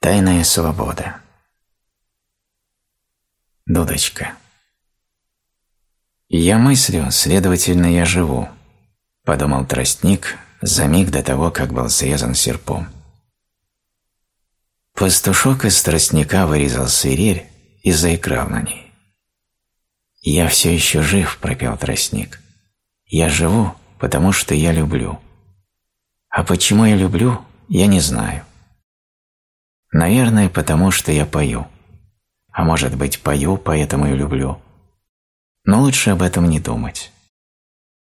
Тайная свобода. Дудочка. «Я мыслю, следовательно, я живу», – подумал тростник за миг до того, как был срезан серпом. Пастушок из тростника вырезал свирель и заиграл на ней. «Я все еще жив», – пропел тростник. «Я живу, потому что я люблю. А почему я люблю, я не знаю. Наверное, потому что я пою. А может быть, пою, поэтому и люблю. Но лучше об этом не думать.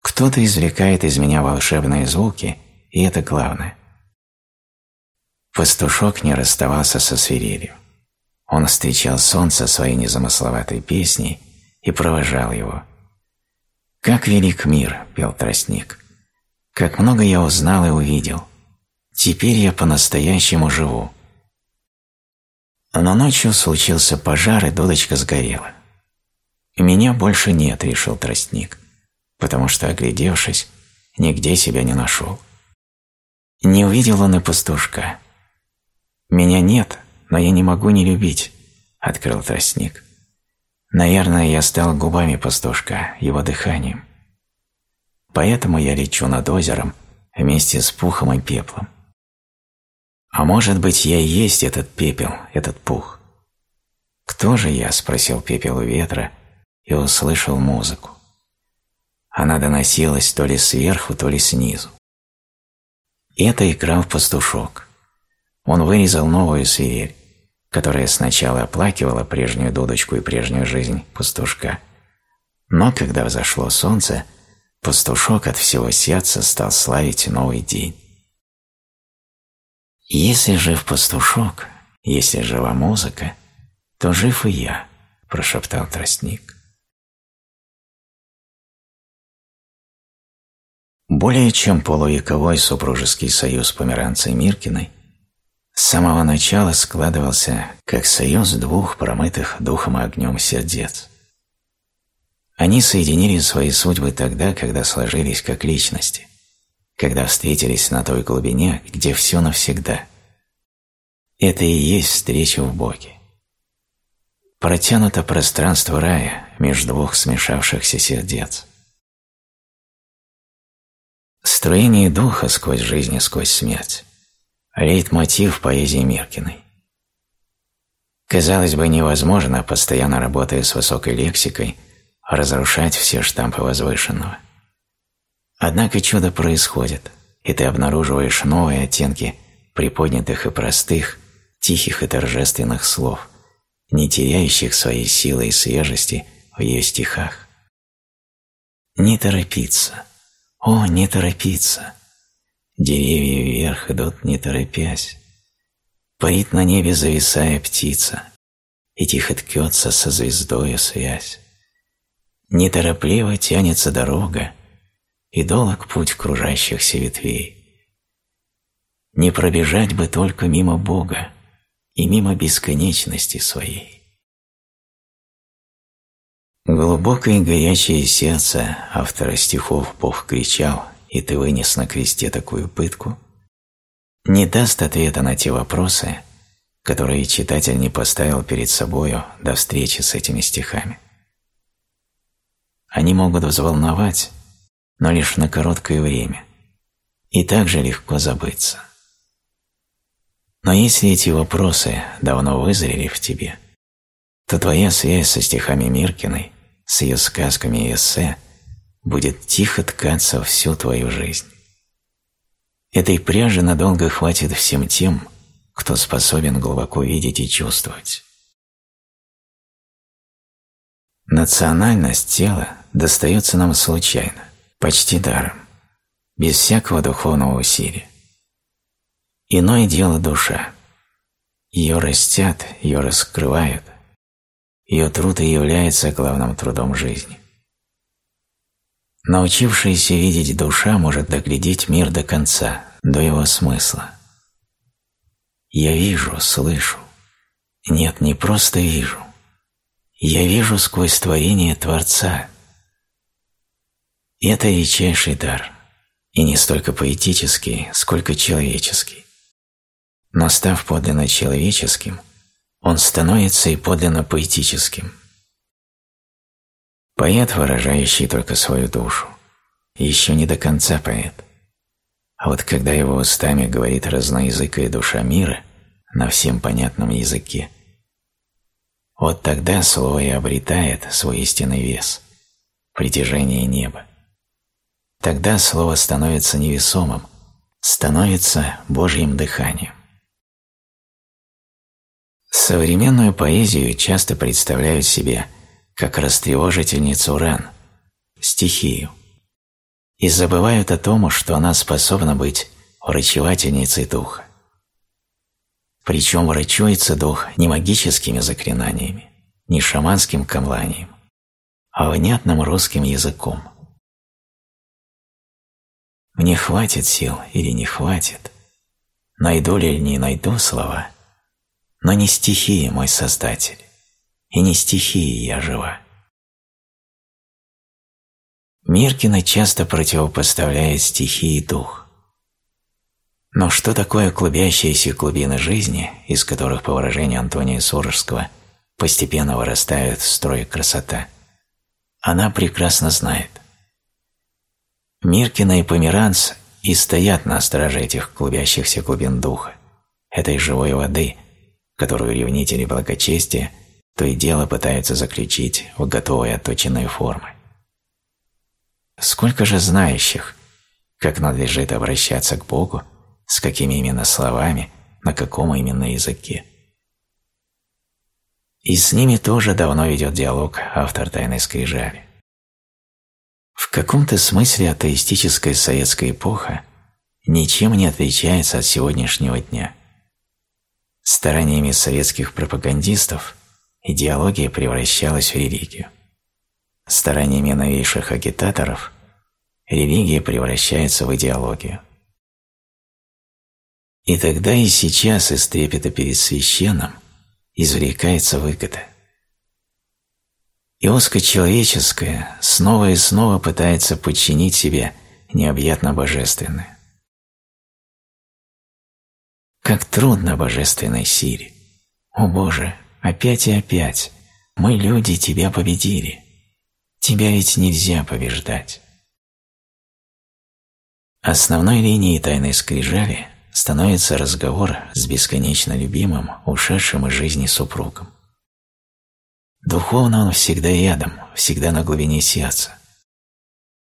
Кто-то извлекает из меня волшебные звуки, и это главное. Пастушок не расставался со свирелью. Он встречал солнце своей незамысловатой песней и провожал его. «Как велик мир!» – пел тростник. «Как много я узнал и увидел! Теперь я по-настоящему живу!» Но ночью случился пожар, и дудочка сгорела. «Меня больше нет», — решил тростник, потому что, оглядевшись, нигде себя не нашел. Не увидел он и пастушка. «Меня нет, но я не могу не любить», — открыл тростник. «Наверное, я стал губами пастушка, его дыханием. Поэтому я лечу над озером вместе с пухом и пеплом. А может быть, я и есть этот пепел, этот пух? «Кто же я?» – спросил пепел у ветра и услышал музыку. Она доносилась то ли сверху, то ли снизу. Это играл пастушок. Он вырезал новую свирель, которая сначала оплакивала прежнюю дудочку и прежнюю жизнь пастушка. Но когда взошло солнце, пастушок от всего сердца стал славить новый день. «Если жив пастушок, если жива музыка, то жив и я», – прошептал тростник. Более чем полувековой супружеский союз Померанца и Миркиной с самого начала складывался как союз двух промытых духом и огнем сердец. Они соединили свои судьбы тогда, когда сложились как личности – когда встретились на той глубине, где все навсегда. Это и есть встреча в Боге. Протянуто пространство рая между двух смешавшихся сердец. Строение духа сквозь жизнь и сквозь смерть. Лейтмотив поэзии Миркиной. Казалось бы, невозможно, постоянно работая с высокой лексикой, разрушать все штампы возвышенного. Однако чудо происходит, и ты обнаруживаешь новые оттенки приподнятых и простых, тихих и торжественных слов, не теряющих своей силы и свежести в ее стихах. Не торопиться, о, не торопиться. Деревья вверх идут, не торопясь. Парит на небе, зависая птица, и тихо ткется со звездою связь. Неторопливо тянется дорога, и долг путь кружащихся ветвей. Не пробежать бы только мимо Бога и мимо бесконечности своей. Глубокое и горячее сердце автора стихов Бог кричал, и ты вынес на кресте такую пытку, не даст ответа на те вопросы, которые читатель не поставил перед собою до встречи с этими стихами. Они могут взволновать, но лишь на короткое время, и также легко забыться. Но если эти вопросы давно вызрели в тебе, то твоя связь со стихами Миркиной, с ее сказками и эссе будет тихо ткаться всю твою жизнь. Этой пряжи надолго хватит всем тем, кто способен глубоко видеть и чувствовать. Национальность тела достается нам случайно почти даром, без всякого духовного усилия. Иное дело душа. Ее растят, ее раскрывают. Ее труд и является главным трудом жизни. Научившаяся видеть душа может доглядеть мир до конца, до его смысла. Я вижу, слышу. Нет, не просто вижу. Я вижу сквозь творение Творца – это редчайший дар, и не столько поэтический, сколько человеческий. Но став подлинно человеческим, он становится и подлинно поэтическим. Поэт, выражающий только свою душу, еще не до конца поэт. А вот когда его устами говорит разноязыкая душа мира на всем понятном языке, вот тогда слово и обретает свой истинный вес – притяжение неба. Тогда слово становится невесомым, становится Божьим дыханием. Современную поэзию часто представляют себе как растревожительницу ран, стихию, и забывают о том, что она способна быть врачевательницей духа. Причем врачуется дух не магическими заклинаниями, не шаманским камланием, а внятным русским языком. Мне хватит сил или не хватит, найду ли не найду слова, но не стихии мой Создатель, и не стихии я жива. Миркина часто противопоставляет стихии дух. Но что такое клубящиеся клубины жизни, из которых, по выражению Антония Сурожского, постепенно вырастает строй красота, она прекрасно знает. Миркина и Померанц и стоят на страже этих клубящихся глубин духа, этой живой воды, которую ревнители благочестия то и дело пытаются заключить в готовые отточенные формы. Сколько же знающих, как надлежит обращаться к Богу, с какими именно словами, на каком именно языке. И с ними тоже давно ведет диалог автор «Тайной скрижали». В каком-то смысле атеистическая советская эпоха ничем не отличается от сегодняшнего дня. Стараниями советских пропагандистов идеология превращалась в религию. Стараниями новейших агитаторов религия превращается в идеологию. И тогда и сейчас из трепета перед священным извлекается выгода. И узкочеловеческое снова и снова пытается подчинить себе необъятно божественное. Как трудно божественной силе. О Боже, опять и опять мы, люди, Тебя победили. Тебя ведь нельзя побеждать. Основной линией тайной скрижали становится разговор с бесконечно любимым, ушедшим из жизни супругом. Духовно он всегда рядом, всегда на глубине сердца.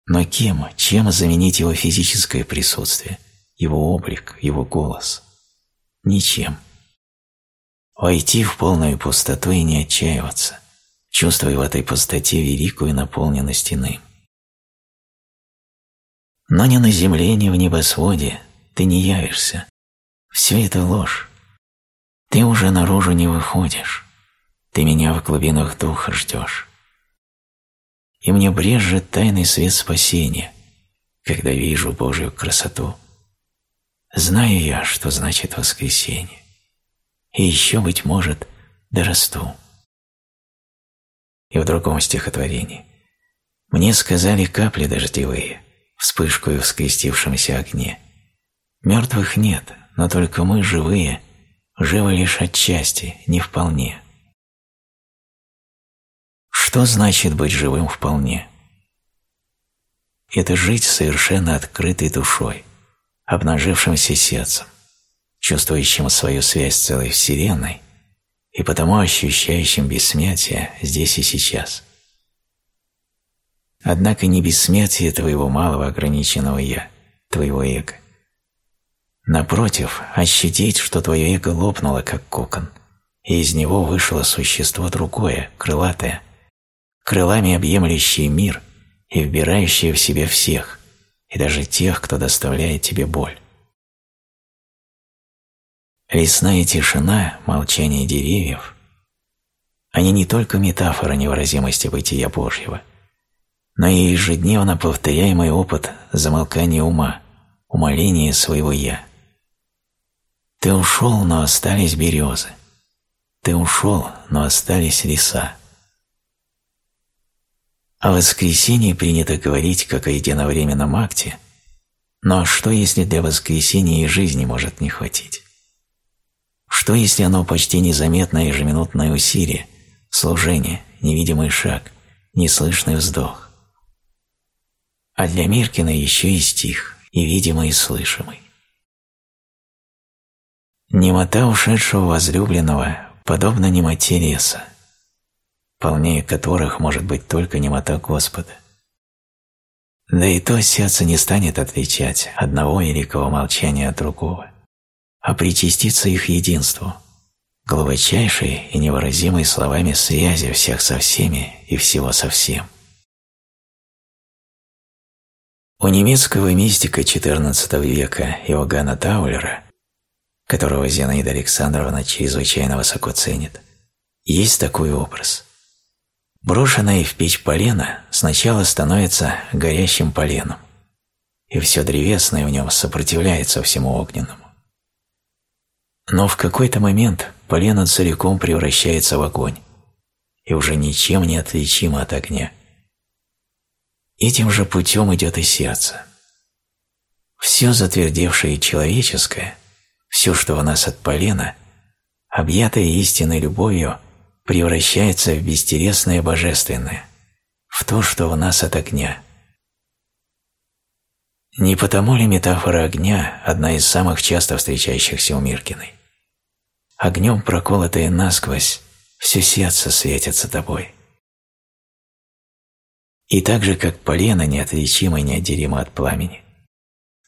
Но кем, чем заменить его физическое присутствие, его облик, его голос? Ничем. Войти в полную пустоту и не отчаиваться, чувствуя в этой пустоте великую наполненность иным. Но ни на земле, ни в небосводе ты не явишься. Все это ложь. Ты уже наружу не выходишь. Ты меня в глубинах духа ждешь. И мне брежет тайный свет спасения, когда вижу Божью красоту. Знаю я, что значит воскресенье. И еще, быть может, дорасту. И в другом стихотворении. Мне сказали капли дождевые, вспышку в скрестившемся огне – Мертвых нет, но только мы, живые, живы лишь отчасти, не вполне. Что значит быть живым вполне? Это жить совершенно открытой душой, обнажившимся сердцем, чувствующим свою связь с целой Вселенной и потому ощущающим бессмертие здесь и сейчас. Однако не бессмертие твоего малого ограниченного «я», твоего эго, Напротив, ощутить, что твое эго лопнуло, как кокон, и из него вышло существо другое, крылатое, крылами объемлющее мир и вбирающее в себя всех, и даже тех, кто доставляет тебе боль. Лесная тишина, молчание деревьев – они не только метафора невыразимости бытия Божьего, но и ежедневно повторяемый опыт замолкания ума, умоления своего «я». Ты ушел, но остались березы. Ты ушел, но остались леса. О воскресении принято говорить как о единовременном акте, но что если для воскресения и жизни может не хватить? Что, если оно почти незаметное ежеминутное усилие, служение, невидимый шаг, неслышный вздох? А для Миркина еще и стих, и видимый, и слышимый. Немота ушедшего возлюбленного подобна немоте леса, полнее которых может быть только немота Господа. Да и то сердце не станет отличать одного великого молчания от другого, а причаститься их единству, глубочайшей и невыразимой словами связи всех со всеми и всего со всем. У немецкого мистика XIV века Иоганна Таулера которого Зинаида Александровна чрезвычайно высоко ценит, есть такой образ. Брошенное в печь полено сначала становится горящим поленом, и все древесное в нем сопротивляется всему огненному. Но в какой-то момент полено целиком превращается в огонь, и уже ничем не отличимо от огня. Этим же путем идет и сердце. Все затвердевшее человеческое все, что в нас от полена, объятое истинной любовью, превращается в бестересное божественное, в то, что в нас от огня. Не потому ли метафора огня одна из самых часто встречающихся у Миркиной? Огнем проколотое насквозь, все сердце светится тобой. И так же, как полено неотличимо и неотделимо от пламени,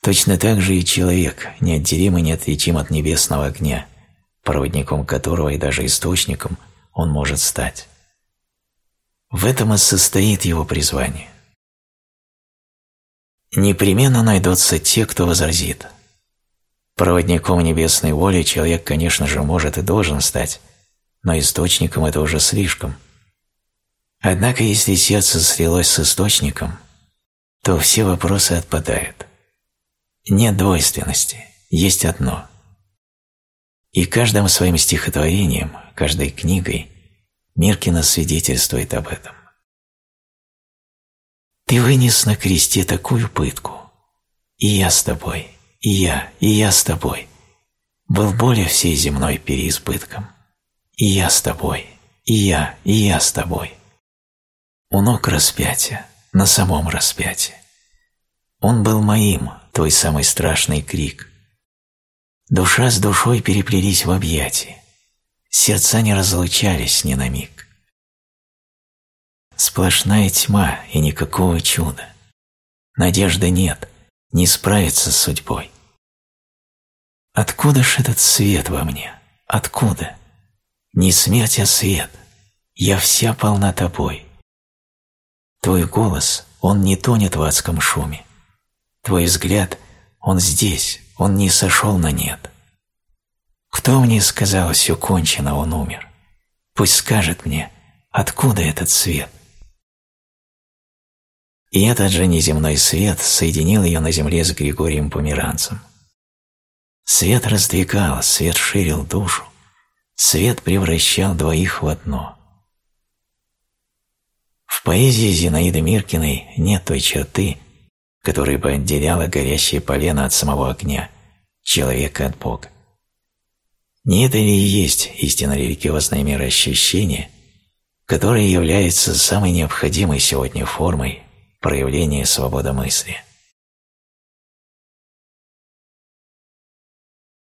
Точно так же и человек неотделим и неотличим от небесного огня, проводником которого и даже источником он может стать. В этом и состоит его призвание. Непременно найдутся те, кто возразит. Проводником небесной воли человек, конечно же, может и должен стать, но источником это уже слишком. Однако, если сердце слилось с источником, то все вопросы отпадают. Нет двойственности, есть одно. И каждым своим стихотворением, каждой книгой Миркина свидетельствует об этом. Ты вынес на кресте такую пытку, и я с тобой, и я, и я с тобой. Был более всей земной переизбытком, и я с тобой, и я, и я с тобой. У ног распятия, на самом распятии. Он был моим, твой самый страшный крик. Душа с душой переплелись в объятии. Сердца не разлучались ни на миг. Сплошная тьма и никакого чуда. Надежды нет, не справиться с судьбой. Откуда ж этот свет во мне? Откуда? Не смерть, а свет. Я вся полна тобой. Твой голос, он не тонет в адском шуме. Твой взгляд, он здесь, он не сошел на нет. Кто мне сказал, все кончено, он умер? Пусть скажет мне, откуда этот свет? И этот же неземной свет соединил ее на земле с Григорием Померанцем. Свет раздвигал, свет ширил душу, свет превращал двоих в одно. В поэзии Зинаиды Миркиной нет той черты, которая бы отделяла горящее полено от самого огня, человека от Бога. Не это ли и есть истинно религиозное мироощущение, которое является самой необходимой сегодня формой проявления свободы мысли –